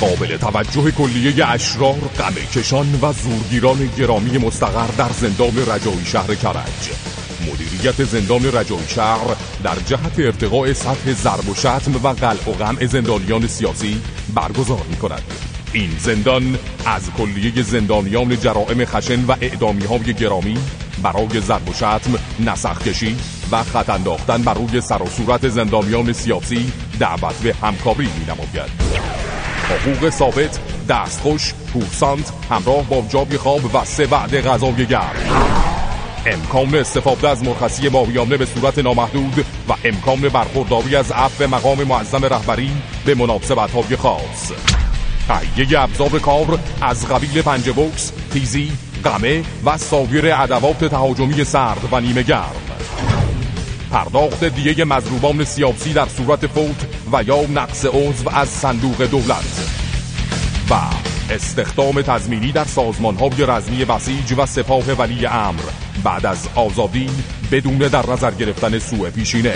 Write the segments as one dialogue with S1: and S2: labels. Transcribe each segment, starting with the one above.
S1: قابل توجه کلیه اشرار کشان و زورگیران گرامی مستقر در زندان رجایی شهر کرج. مدیریت زندان رجایی شهر در جهت ارتقاء سطح ضرب و شتم و قلع و قمع زندانیان سیاسی برگزار می کند این زندان از کلیه زندانیان جرائم خشن و اعدامی های گرامی برای ضرب و شتم نسخ کشی و خط انداختن بر روی سر و صورت زندانیان سیاسی دعوت به همکاری می نماید حقوق ثابت دستخوش پورسانت همراه با جابی خواب و سه بعد غذای گرم. امکان استفاده از مرخصی ماهیانه به صورت نامحدود و امکان برخورداری از عفو مقام معظم رهبری به مناسبت های خاص. تهیه ابزار کار از قبیل پنج بوکس، تیزی، قمه و سایر ادوات تهاجمی سرد و نیمه گرم. پرداخت دیگه مضروبان سیاسی در صورت فوت و یا نقص عضو از صندوق دولت. و استخدام تضمینی در سازمان های رزمی بسیج و سپاه ولی امر بعد از آزادی بدون در نظر گرفتن سوء پیشینه.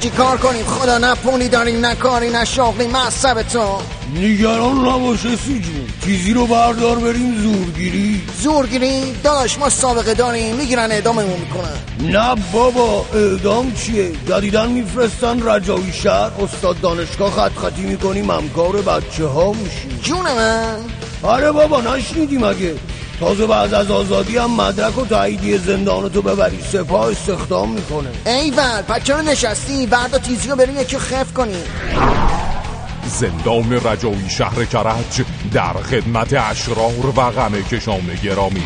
S2: چی کار کنیم؟ خدا نه پونی داریم نه کاری نه شغلی. مصب تو.
S3: نگران نباشه سی جون چیزی رو بردار بریم زورگیری.
S2: زورگیری؟ داشت ما سابقه داریم. می‌گیرن اعداممون می‌کنن.
S3: نه بابا اعدام چیه؟ جدیدن میفرستن رجایی شهر. استاد دانشگاه خط خطی می‌کنیم همکار بچه ها میشیم.
S2: جون من.
S3: آره بابا نشنیدی مگه تازه بعد از آزادی هم مدرک و تاییدی زندانتو ببری. سپاه استخدام می‌کنه.
S2: ایول پس چرا نشستی؟ بردا تیزی رو بریم یکی خف کنیم
S1: زندان رجایی شهر کرج در خدمت اشرار و غم کشان گرامی.